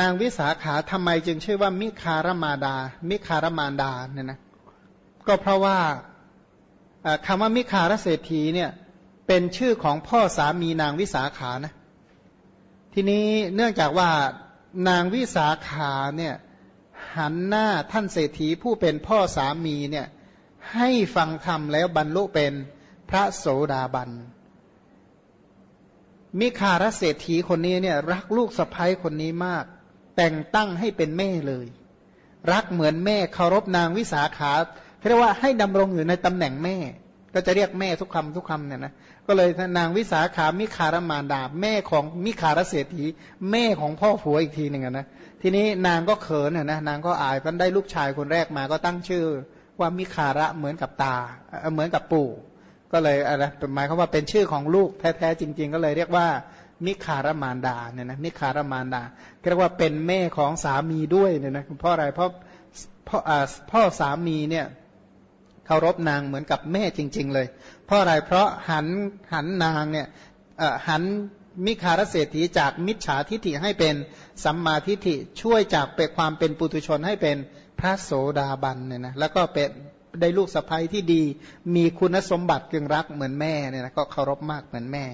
นางวิสาขาทำไมจึงชื่อว่ามิคารมาดา มิคารมานดาเนี่ยนะก็เพราะว่าคำว่ามิคารเศรษฐีเนี่ยเป็นชื่อของพ่อสามีนางวิสาขานะทีนี้เนื่องจากว่านางวิสาขาเนี่ยหันหน้าท่านเศรษฐีผู้เป็นพ่อสามีเนี่ยให้ฟังธรรมแล้วบรรลุเป็นพระโสดาบัน มิคารเศรษฐีคนนี้เนี่ยรักลูกสะพ้ยคนนี้มาก แต่งตั้งให้เป็นแม่เลย รักเหมือนแม่เคารพนางวิสาขาเรียกว่าให้ดำรงอยู่ในตำแหน่งแม่ ก็จะเรียกแม่ทุกคำทุกคำเนี่ยนะก็เลยนางวิสาขามิคารมารดาแม่ของมิคารเศรษฐี แม่ของพ่อผัวอีกทีหนึ่งนะทีนี้นางก็เขินนะนางก็อายพันได้ลูกชายคนแรกมาก็ตั้งชื่อว่ามิคาระเหมือนกับตาเหมือนกับปู่ ก็เลยอะไรหมายเขาว่าเป็นชื่อของลูกแท้ๆจริง ๆ ก็เลยเรียกว่ามิคารมารดาเนี่ยนะมิคารมารดาเรียกว่าเป็นแม่ของสามีด้วยเนี่ยนะเพราะอะไรเพราะพ่อพ่อสามีเนี่ยเคารพนางเหมือนกับแม่จริง ๆ เลย เพราะอะไรเพราะหันหันนางเนี่ยหันมิคารเศรษฐีจากมิจฉาทิฐิให้เป็นสัมมาทิฐิช่วยจากเปความเป็นปุตุชนให้เป็นพระโสดาบันเนี่ยนะแล้วก็เป็น ได้ลูกสะใภ้ที่ดี มีคุณสมบัติเกงรักเหมือนแม่เนี่ยนะก็เคารพมากเหมือนแม่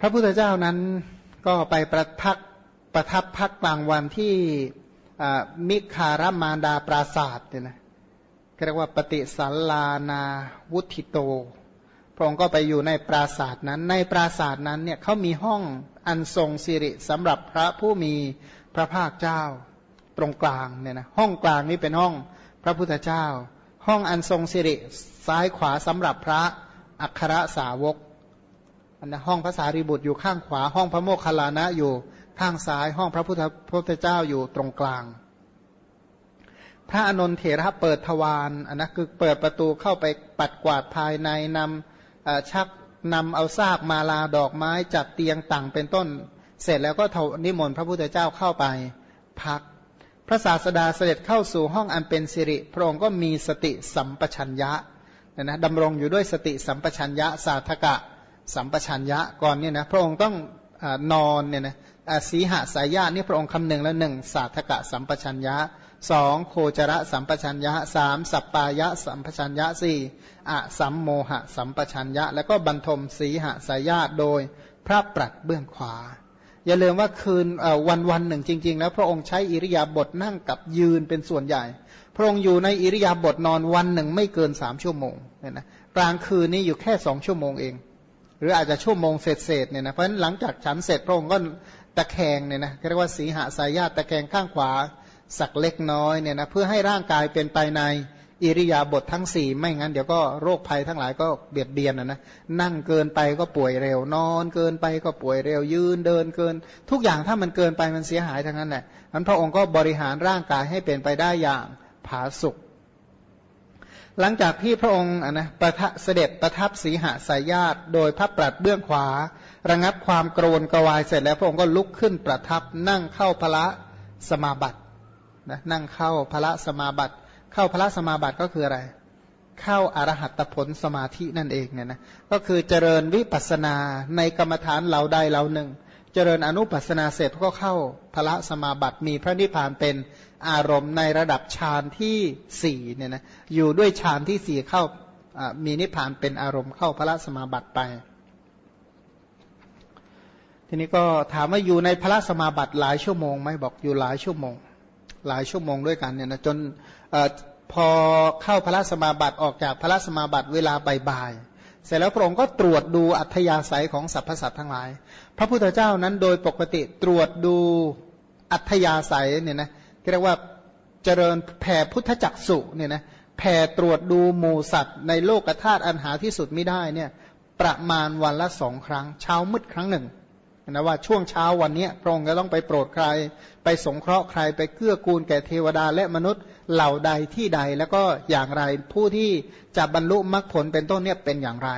พระพุทธเจ้านั้นก็ไปประทักประทับพักกลางวันที่มิคารมารดาปราศาสตร์เนี่ยนะเรียกว่าปฏิสัลลานาวุธิโต พระองค์ก็ไปอยู่ในปราศาสตร์นั้น ในปราศาสตร์นั้นเนี่ยเขามีห้องอันทรงสิริสำหรับพระผู้มีพระภาคเจ้าตรงกลางเนี่ยนะห้องกลางนี้เป็นห้อง พระพุทธเจ้า ห้องอันทรงสิริซ้ายขวาสำหรับพระอัครสาวกอันนะห้องพระสารีบุตรอยู่ข้างขวา ห้องพระโมคคัลลานะอยู่ข้างซ้าย ห้องพระพุทธพุทธเจ้าอยู่ตรงกลาง พระอนนทเถระเปิดทวารอันนะคือเปิดประตูเข้าไปปัดกวาดภายในนำชักนำเอาซากมาลาดอกไม้จัดเตียงต่างเป็นต้น เสร็จแล้วก็นิมนต์พระพุทธเจ้าเข้าไป พัก พระศาสดาเสด็จเข้าสู่ห้องอันเป็นสิริ พระองค์ก็มีสติสัมปชัญญะนะนะดำรงอยู่ด้วยสติสัมปชัญญะสาธกะ สัมปชัญญะก่อนเนี่ยนะพระองค์ต้องอนอนเนี่ยนะสีหสายญานี่พระองค์คำหนึ่งแล้วหนึ่งสาธกะสัมปชัญญะสองโคจระสัมปชัญญะสามสัปปายะสัมปชัญญะสี่อะสัมโมหะสัมปชัญญะ แล้วก็บรรทมสีหสายญาโดยพระปรัดเบื้องขวา อย่าลืมว่าคืนวันวันหนึ่งจริง ๆ แล้วพระองค์ใช้อิริยาบถนั่งกับยืนเป็นส่วนใหญ่ พระองค์อยู่ในอิริยาบถนอนวันหนึ่งไม่เกินสามชั่วโมงเนี่ยนะกลางคืนนี้อยู่แค่สองชั่วโมงเอง หรืออาจจะชั่วโมงเศษๆเนี่ยนะเพราะฉะนั้นหลังจากฉันเสร็จพระองค์ก็ตะแคงเนี่ยนะเรียกว่าสีหาสายญาตตะแคงข้างขวาสักเล็กน้อยเนี่ยนะเพื่อให้ร่างกายเป็นไปใน อิริยาบถททั้งสี่ไม่งั้นเดี๋ยวก็โรคภัยทั้งหลายก็เบียดเบียนนะนะนั่งเกินไปก็ป่วยเร็วนอนเกินไปก็ป่วยเร็วยืนเดินเกิน ทุกอย่างถ้ามันเกินไปมันเสียหายทั้งนั้นแหละนั้นพระองค์ก็บริหารร่างกายให้เป็นไปได้อย่างผาสุกหลังจากที่พระองค์นะประทัเสด็จประทับสีหสายญาติ โดยพระปรัดเบื้องขวา ระงับความโกรนกวายเสร็จแล้วพระองค์ก็ลุกขึ้นประทับนั่งเข้าพระสมาบัตินะนั่งเข้าพระสมาบัติ เข้าพระสมาบัติก็คืออะไร เข้าอารหัตผลสมาธินั่นเองเนี่ยนะก็คือเจริญวิปัสนาในกรรมฐานเหล่าใดเหล่าหนึ่ง เจริญอนุปัสนาเสร็จก็เข้าพระสมาบัติมีพระนิพพานเป็นอารมณ์ในระดับฌานที่สี่เนี่ยนะอยู่ด้วยฌานที่สี่เข้ามีนิพพานเป็นอารมณ์เข้าพระสมาบัติไป ทีนี้ก็ถามว่าอยู่ในพระสมาบัติหลายชั่วโมงไหมบอกอยู่หลายชั่วโมง หลายชั่วโมงด้วยกันเนี่ยนะจนพอเข้าพระสมาบัติออกจากพระสมาบัติเวลาบ่ายๆเสร็จแล้วพระองค์ก็ตรวจดูอัธยาศัยของสรรพสัตว์ทั้งหลาย พระพุทธเจ้านั้นโดยปกติตรวจดูอัธยาศัยเนี่ยนะเรียกว่าเจริญแผ่พุทธจักสุเนี่ยนะแผ่ตรวจดูหมูสัตว์ ในโลกธาตุอันหาที่สุดไม่ได้เนี่ยประมาณวันละสองครั้ง เช้ามืดครั้งหนึ่ง นะว่าช่วงเช้าวันนี้พระองค์จะต้องไปโปรดใคร ไปสงเคราะห์ใครไปเกื้อกูลแก่เทวดาและมนุษย์เหล่าใดที่ใดแล้วก็อย่างไรผู้ที่จะบรรลุมรรคผลเป็นต้นเนี่ยเป็นอย่างไร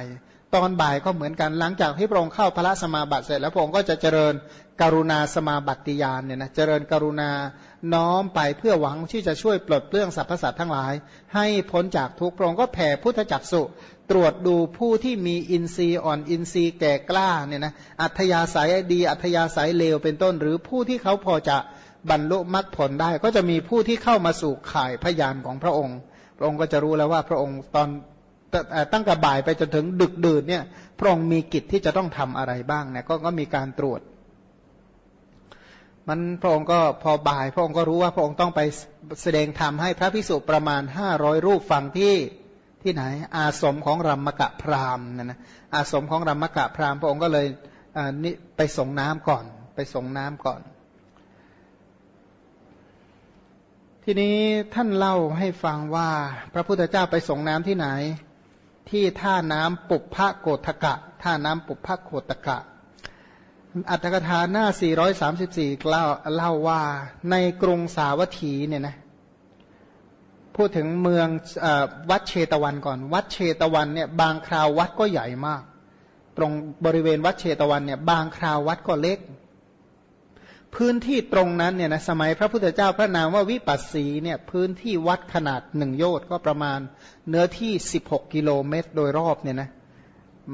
ตอนบ่ายก็เหมือนกันหลังจากที่พระองค์เข้าพระสมาบัติเสร็จ แล้วพระองค์ก็จะเจริญกรุณาสมาบัติยานเนี่ยนะเจริญกรุณาน้อมไปเพื่อหวังที่จะช่วยปลดเปลื้องสรรพสัตว์ทั้งหลาย ให้พ้นจากทุกข์พระองค์ก็แผ่พุทธจักสุ ตรวจดูผู้ที่มีอินทรีย์อ่อนอินทรีย์แก่กล้าเนี่ยนะอัธยาศัยดีอัธยาศัยเลวเป็นต้น หรือผู้ที่เขาพอจะบรรลุมรรคผลได้ ก็จะมีผู้ที่เข้ามาสู่ข่ายพยานของพระองค์ พระองค์ก็จะรู้แล้วว่าพระองค์ตอนตั้งแต่บ่ายไปจนถึงดึกดื่นเนี่ยพระองค์มีกิจที่จะต้องทำอะไรบ้างเนี่ยกก็มีการตรวจ มันพระองค์ก็พอบ่าย พระองค์ก็รู้ว่าพระองค์ต้องไปแสดงธรรมให้พระพิสุประมาณห้าร้อยรูปฟังที่ ที่ไหน อาสมของรัมมกะพราหมณ์นะนะอาสมของรัมมกะพราหมณ์พระองค์ก็เลยนี่ไปส่งน้ำก่อน ไปส่งน้ำก่อน ทีนี้ท่านเล่าให้ฟังว่า พระพุทธเจ้าไปส่งน้ำที่ไหน ที่ท่าน้ำปุพพะโกฏกะ ท่าน้ำปุพพะโกฏกะอัตถกถาหน้า 434 เล่าเล่าว่าในกรุงสาวัตถีเนี่ยนะ พูดถึงเมืองอวัดเชตวันก่อน วัดเชตวันเนี่ยบางคราววัดก็ใหญ่มาก ตรงบริเวณวัดเชตวันเนี่ยบางคราววัดก็เล็ก พื้นที่ตรงนั้นเนี่ยนะสมัยพระพุทธเจ้าพระนามว่าวิปัสสีเนี่ยพื้นที่วัดขนาดหนึ่งโยชน์ก็ประมาณเนื้อที่ 16 กิโลเมตรโดยรอบเนี่ยนะ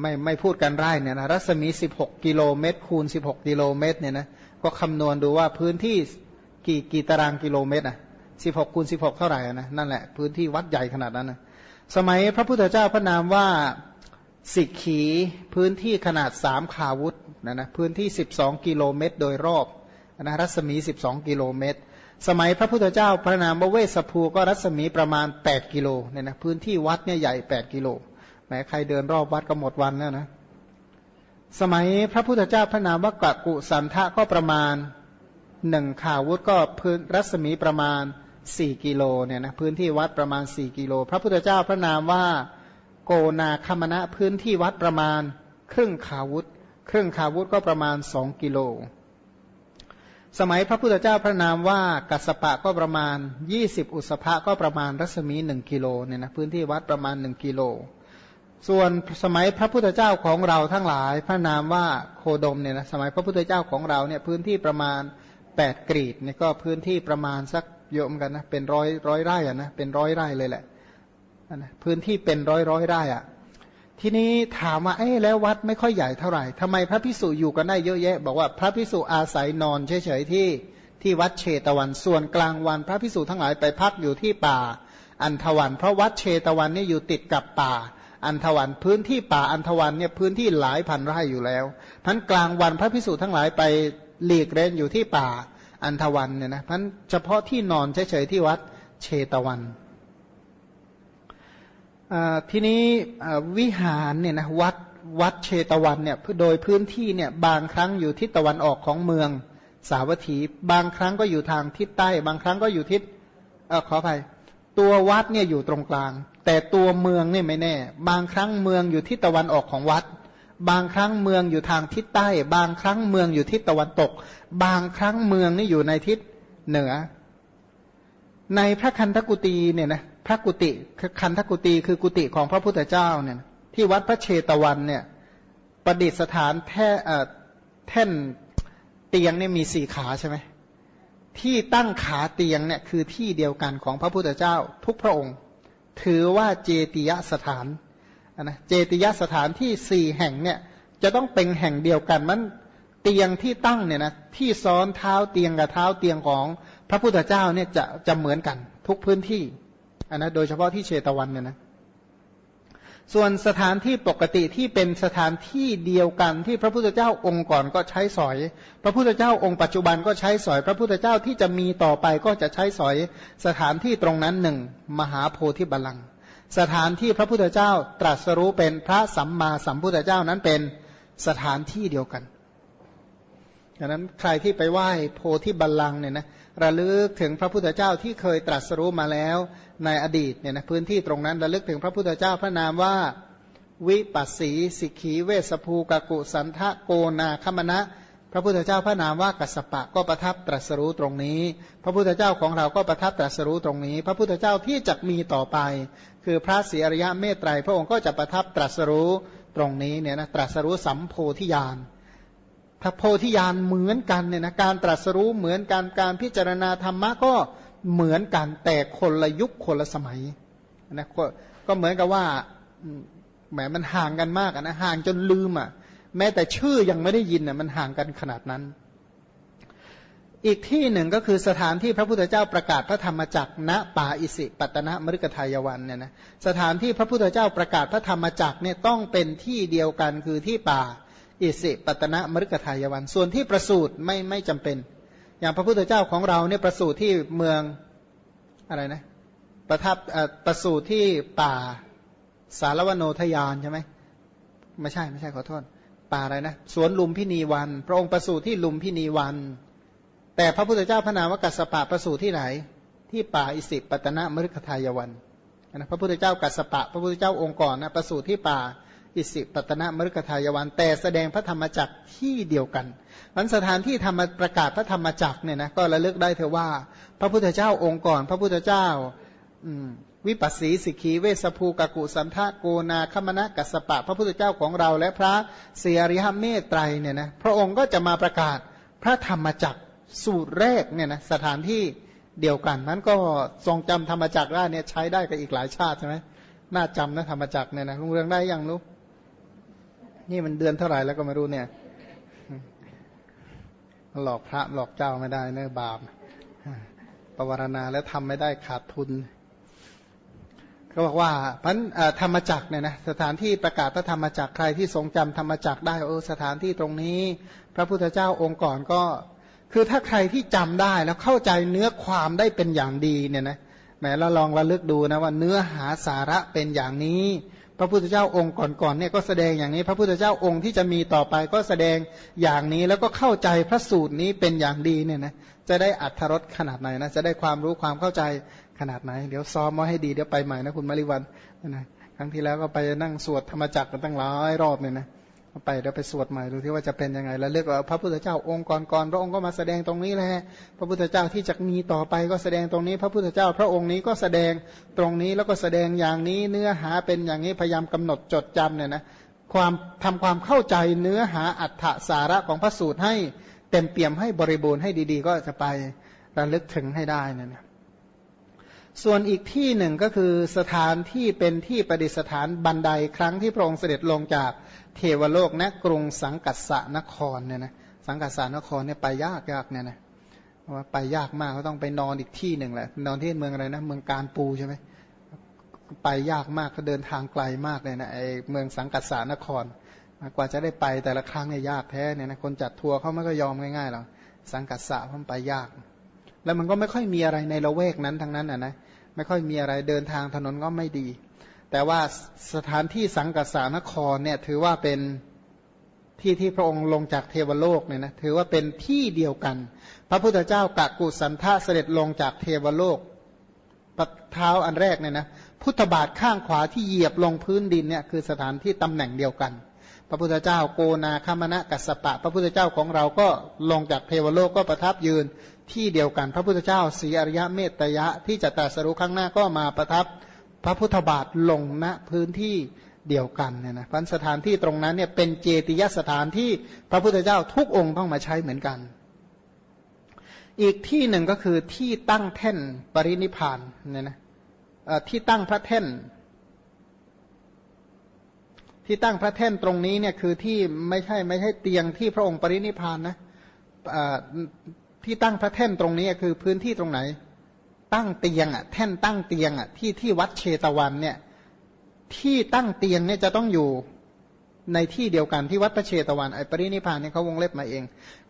ไม่ไม่พูดกันไร่เนี่ยนะรัศมี 16 กิโลเมตร คูณ 16 กิโลเมตรเนี่ยนะก็คำนวณดูว่าพื้นที่กี่กี่ตารางกิโลเมตรอะ 16คูณ16เท่าไหร่นะนั่นแหละพื้นที่วัดใหญ่ขนาดนั้นนะสมัยพระพุทธเจ้าพระนามว่าสิกขีพื้นที่ขนาดสามขาวุธนะนะพื้นที่12กิโลเมตร โดยรอบนะรัศมี12กิโลเมตร สมัยพระพุทธเจ้าพระนามเวสภูก็รัศมีประมาณ8กิโลเนี่ยนะพื้นที่วัดเนี่ยใหญ่8กิโลแม้ใครเดินรอบวัดก็หมดวันแล้วนะสมัยพระพุทธเจ้าพระนามว่ากะกุสันทะก็ประมาณหนึ่งข่าวุธก็พื้นรัศมีประมาณ 4กิโลเนี่ยนะพื้นที่วัดประมาณ4กิโล พระพุทธเจ้าพระนามว่าโกนาคมณะพื้นที่วัดประมาณครึ่งขาวุธครึ่งขาวุธก็ประมาณ2กิโล สมัยพระพุทธเจ้าพระนามว่ากัสปะก็ประมาณ20อุสภะก็ประมาณรัศมีหนึ่งกิโลเนี่ยนะพื้นที่วัดประมาณหนึ่งกิโล ส่วนสมัยพระพุทธเจ้าของเราทั้งหลาย พระนามว่าโคดมเนี่ยนะสมัยพระพุทธเจ้าของเราเนี่ยพื้นที่ประมาณ8กรีดเนี่ยก็พื้นที่ประมาณสัก เยอะเหมือนกันนะเป็นร้อยร้อยไร่อะนะเป็นร้อยไร่เลยแหละนะพื้นที่เป็นร้อยร้อยไร่อะทีนี้ถามว่าเอ๊แล้ววัดไม่ค่อยใหญ่เท่าไหร่ทำไมพระพิสุอยู่กันได้เยอะแยะ บอกว่าพระพิสุอาศัยนอนเฉยๆที่ที่วัดเชตวันส่วนกลางวัน พระพิสุทั้งหลายไปพักอยู่ที่ป่า อันทวัน เพราะวัดเชตวันนี่อยู่ติดกับป่า อันทวันพื้นที่ป่าอันทวันเนี่ยพื้นที่หลายพันไร่อยู่แล้วพันกลางวันพระพิสุทั้งหลายไปหลีกเล่นอยู่ที่ป่า อันทวันเนี่ยนะพันเฉพาะที่นอนเฉยๆที่วัดเชตวันทีนี้วิหารเนี่ยนะวัดวัดเชตวันเนี่ยโดยพื้นที่เนี่ยบางครั้งอยู่ทิศตะวันออกของเมืองสาวัตถี บางครั้งก็อยู่ทางทิศใต้ บางครั้งก็อยู่ทิศอขออภัยตัววัดเนี่ยอยู่ตรงกลาง แต่ตัวเมืองเนี่ยไม่แน่ บางครั้งเมืองอยู่ทิศตะวันออกของวัด บางครั้งเมืองอยู่ทางทิศใต้ บางครั้งเมืองอยู่ทิศตะวันตก บางครั้งเมืองนี่อยู่ในทิศเหนือ ในพระคันธกุตีเนี่ยนะพระกุติคันธกุติคือกุติของพระพุทธเจ้าเนี่ยที่วัดพระเชตวันเนี่ยประดิษฐานแท่แท่นเตียงเนี่ยมีสี่ขาใช่ไหมที่ตั้งขาเตียงเนี่ยคือที่เดียวกันของพระพุทธเจ้าทุกพระองค์ ถือว่าเจติยสถาน นะเจติยสถานที่สี่แห่งเนี่ยจะต้องเป็นแห่งเดียวกันมันเตียงที่ตั้งเนี่ยนะที่ซ้อนเท้าเตียงกับเท้าเตียงของพระพุทธเจ้าเนี่ยจะจะเหมือนกันทุกพื้นที่อันนะโดยเฉพาะที่เชตวันเนี่ยนะส่วนสถานที่ปกติที่เป็นสถานที่เดียวกันที่พระพุทธเจ้าองค์ก่อนก็ใช้สอย พระพุทธเจ้าองค์ปัจจุบันก็ใช้สอย พระพุทธเจ้าที่จะมีต่อไปก็จะใช้สอยสถานที่ตรงนั้นหนึ่งมหาโพธิบัลลังก์ สถานที่พระพุทธเจ้าตรัสรู้เป็นพระสัมมาสัมพุทธเจ้านั้นเป็นสถานที่เดียวกันดังนั้นใครที่ไปไหว้โพธิบัลลังก์เนี่ยนะระลึกถึงพระพุทธเจ้าที่เคยตรัสรู้มาแล้วในอดีตเนี่ยนะพื้นที่ตรงนั้นระลึกถึงพระพุทธเจ้าพระนามว่าวิปัสสีสิกขีเวสภูกกุสันทะโกนาคมณะ พระพุทธเจ้าพระนามว่ากัสปะก็ประทับตรัสรู้ตรงนี้ พระพุทธเจ้าของเราก็ประทับตรัสรู้ตรงนี้ พระพุทธเจ้าที่จะมีต่อไป คือพระศรีอริยะเมตไตร พระองค์ก็จะประทับตรัสรู้ตรงนี้เนี่ยนะตรัสรู้สัมโพธิญาณถ้าโพธิญาณเหมือนกันเนี่ยนะการตรัสรู้เหมือนกันการพิจารณาธรรมะก็เหมือนกันแต่คนละยุคคนละสมัยนะก็ก็เหมือนกับว่าแหมมันห่างกันมากนะห่างจนลืมอะ แม้แต่ชื่อยังไม่ได้ยินอะมันห่างกันขนาดนั้น อีกที่หนึ่งก็คือสถานที่พระพุทธเจ้าประกาศพระธรรมจักรณป่าอิสิปตนะมฤกทายวันเนี่ยนะสถานที่พระพุทธเจ้าประกาศพระธรรมจักรเนี่ยต้องเป็นที่เดียวกันคือที่ป่าอิสิปตนะมฤกทายวัน ส่วนที่ประสูตรไม่ไม่จำเป็น อย่างพระพุทธเจ้าของเราเนี่ยประสูตรที่เมืองอะไรนะประทับประสูตรที่ป่าสารวโนทยานใช่ไหมไม่ใช่ไม่ใช่ขอโทษ ป่าอะไรนะสวนลุมพินีวัน พระองค์ประสูตรที่ลุมพินีวัน แต่พระพุทธเจ้าพระนามวกัสปะประสูตรที่ไหน ที่ป่าอิสิปตนะมฤคทายวันนะพระพุทธเจ้ากัสปะ พระพุทธเจ้าองค์ก่อนนะประสูตรที่ป่าอิสิปตนะมฤคทายวัน แต่แสดงพระธรรมจักรที่เดียวกันมันสถานที่ธรรมประกาศพระธรรมจักรเนี่ยนะก็ระลึกได้เถอะว่า พระพุทธเจ้าองค์ก่อน พระพุทธเจ้า วิปัสสีสิกีเวสภูกกุสันทะโกนาคมณะกัสปะ พระพุทธเจ้าของเราและพระเสียริยเมตไตรเนี่ยนะพระองค์ก็จะมาประกาศพระธรรมจักรสูตรแรกเนี่ยนะสถานที่เดียวกันนั้นก็ทรงจำธรรมจักรได้เนี่ยใช้ได้กับอีกหลายชาติใช่ไหมน่าจำนะธรรมจักรเนี่ยนะลุงเรืองได้ยังรู้นี่มันเดือนเท่าไหร่แล้วก็ไม่รู้เนี่ย หลอกพระหลอกเจ้าไม่ได้เนื้อบาปปวารณาแล้วทำไม่ได้ขาดทุน เขาบอกว่าพันธรรมจักเนี่ยนะสถานที่ประกาศพระธรรมจักใครที่ทรงจำธรรมจักได้เออสถานที่ตรงนี้ พระพุทธเจ้าองค์ก่อนก็ คือถ้าใครที่จำได้แล้วเข้าใจเนื้อความได้เป็นอย่างดีเนี่ยนะแหมเราลองระลึกดูนะว่าเนื้อหาสาระเป็นอย่างนี้ พระพุทธเจ้าองค์ก่อนๆเนี่ยก็แสดงอย่างนี้ พระพุทธเจ้าองค์ที่จะมีต่อไปก็แสดงอย่างนี้แล้วก็เข้าใจพระสูตรนี้เป็นอย่างดีเนี่ยนะจะได้อัธรสขนาดไหนนะจะได้ความรู้ความเข้าใจ ขนาดไหน เดี๋ยวซ้อมมาให้ดีเดี๋ยวไปใหม่นะคุณมาริวันนะครั้งที่แล้วก็ไปนั่งสวดธรรมจักรกันตั้งหลายรอบเนี่ยนะไปเดี๋ยวไปสวดใหม่ดูที่ว่าจะเป็นยังไง แล้วเลือกว่าพระพุทธเจ้าองค์ก่อนๆพระองค์ก็มาแสดงตรงนี้แหละพระพุทธเจ้าที่จะมีต่อไปก็แสดงตรงนี้ พระพุทธเจ้าพระองค์นี้ก็แสดงตรงนี้แล้วก็แสดงอย่างนี้เนื้อหาเป็นอย่างนี้พยายามกำหนดจดจำเนี่ยนะความทำความเข้าใจเนื้อหาอัฏฐสาระของพระสูตรให้เต็มเปี่ยมให้บริบูรณ์ให้ดี ๆ ก็จะไประลึกถึงให้ได้นะ ส่วนอีกที่หนึ่งก็คือสถานที่เป็นที่ประดิษฐานบันไดครั้งที่พระองค์เสด็จลงจากเทวโลกณกรุงสังกัสสนครเนี่ยนะสังกัสสนครเนี่ยไปยากยากเนี่ยนะว่าไปยากมากก็ต้องไปนอนอีกที่หนึ่งแหละนอนที่เมืองอะไรนะเมืองการปูใช่ไหมไปยากมากก็เดินทางไกลมากเลยนะไอเมืองสังกัสสนคร กว่าจะได้ไปแต่ละครั้งเนี่ยยากแท้เนี่ยนะคนจัดทัวร์เขาไม่ก็ยอมง่ายๆหรอกสังกัสสะมันไปยาก แล้วมันก็ไม่ค่อยมีอะไรในละเวกนั้นทั้งนั้นอะนะ ไม่ค่อยมีอะไรเดินทางถนนก็ไม่ดี แต่ว่าสถานที่สังกัสานครเนี่ยถือว่าเป็นที่ที่พระองค์ลงจากเทวโลกเนี่ยนะถือว่าเป็นที่เดียวกัน พระพุทธเจ้ากะกุสันทะเสด็จลงจากเทวโลกปัเท้าอันแรกเนี่ยนะพุทธบาทข้างขวาที่เหยียบลงพื้นดินเนี่ยคือสถานที่ตำแหน่งเดียวกัน ระพุทธเจ้าโกนาคามณะกัสปะ พระพุทธเจ้าของเราก็ลงจากเทวโลกก็ประทับยืนที่เดียวกัน พระพุทธเจ้าสีอริยะเมตยะที่จะตรัสรู้ข้างหน้าก็มาประทับพระพุทธบาทลงณพื้นที่เดียวกันเนี่ยนะพันสถานที่ตรงนั้นเนี่ยเป็นเจติยสถานที่พระพุทธเจ้าทุกองค์ต้องมาใช้เหมือนกัน อีกที่หนึ่งก็คือที่ตั้งแท่นปรินิพานเนี่ยนะที่ตั้งพระแท่น ที่ตั้งพระแท่นตรงนี้เนี่ยคือที่ไม่ใช่ไม่ใช่เตียงที่พระองค์ปรินิพานนะที่ตั้งพระแท่นตรงนี้คือพื้นที่ตรงไหน ตั้งเตียงอะแท่นตั้งเตียงอะที่ที่วัดเชตวันเนี่ยที่ตั้งเตียงเนี่ยจะต้องอยู่ในที่เดียวกันที่วัดพระเชตวันไอปรินิพานเนี่ยเขาวงเล็บมาเอง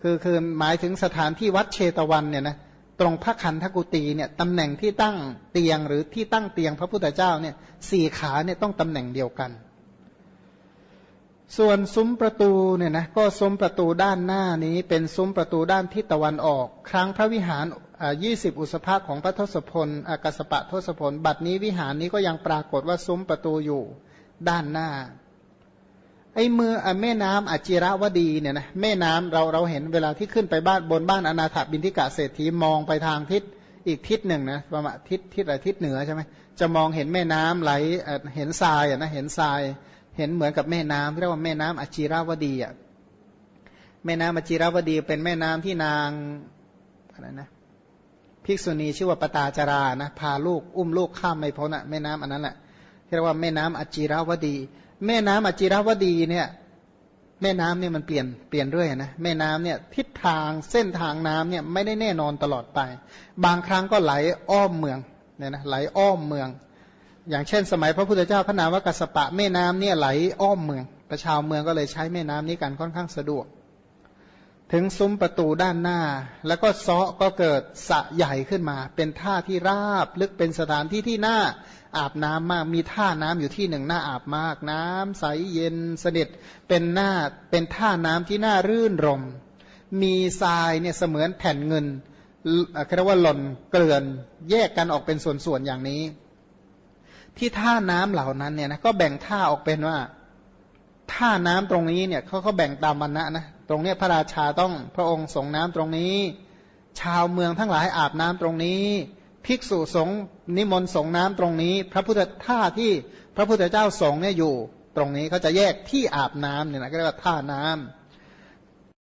คือคือหมายถึงสถานที่วัดเชตวันเนี่ยนะตรงพระคันธกุตีเนี่ยตำแหน่งที่ตั้งเตียงหรือที่ตั้งเตียงพระพุทธเจ้าเนี่ยสี่ขาเนี่ยต้องตำแหน่งเดียวกัน ส่วนซุ้มประตูเนี่ยนะก็ซุ้มประตูด้านหน้านี้ เป็นซุ้มประตูด้านทิศตะวันออก ครั้งพระวิหารยี่สิบอุสภาของพระทศพลอากาสปะทศพล บัดนี้วิหารนี้ก็ยังปรากฏว่าซุ้มประตูอยู่ด้านหน้า ไอ้เมื่อแม่น้ำอจิระวดีเนี่ยนะแม่น้ำเราเราเห็นเวลาที่ขึ้นไปบ้านบนบ้านอนาถบินทิกะเศรษฐีมองไปทางทิศอีกทิศหนึ่งนะประมาณทิศทิศอะไรทิศเหนือใช่ไหมจะมองเห็นแม่น้ำไหลเห็นทรายอะนะเห็นทราย เห็นเหมือนกับแม่น้ำเรียกว่าแม่น้ำอจิราวดีอะแม่น้ำอจิราวดีเป็นแม่น้ำที่นางอะไรนะภิกษุณีชื่อว่าปตาจารานะพาลูกอุ้มลูกข้ามไม่พ้นอะแม่น้ำอันนั้นแหละเรียกว่าแม่น้ำอจิราวดี แม่น้ำอจิรวดีเนี่ยแม่น้ำเนี่ยมันเปลี่ยนเปลี่ยนเรื่อยนะแม่น้ำเนี่ยทิศทางเส้นทางน้ำเนี่ยไม่ได้แน่นอนตลอดไป บางครั้งก็ไหลอ้อมเมืองเนี่ยนะไหลอ้อมเมือง อย่างเช่น สมัยพระพุทธเจ้าพระนามว่ากัสปะแม่น้ำเนี่ยไหลอ้อมเมือง ประชาวเมืองก็เลยใช้แม่น้ำนี้กันค่อนข้างสะดวก ถึงซุ้มประตูด้านหน้า แล้วก็เซาะก็เกิดสะใหญ่ขึ้นมา เป็นท่าที่ราบลึกเป็นสถานที่ที่น่าอาบน้ำมาก มีท่าน้ำอยู่ที่หนึ่งน่าอาบมาก น้ำใสเย็นสนิทเป็นหน้าเป็นท่าน้ำที่น่ารื่นรม มีทรายเนี่ยเสมือนแผ่นเงินเรียกว่าหล่นเกลื่อนแยกกันออกเป็นส่วนๆอย่างนี้ ที่ท่าน้ำเหล่านั้นเนี่ยนะก็แบ่งท่าออกเป็นว่าท่าน้ำตรงนี้เนี่ยเขาเขาแบ่งตามวันนะนะตรงเนี้ยพระราชาต้องพระองค์ส่งน้ำตรงนี้ ชาวเมืองทั้งหลายอาบน้ำตรงนี้ ภิกษุสงฆ์นิมนต์ส่งน้ำตรงนี้ พระพุทธท่าที่พระพุทธเจ้าส่งเนี่ยอยู่ ตรงนี้เขาจะแยกที่อาบน้ำเนี่ยนะก็เรียกว่าท่าน้ำ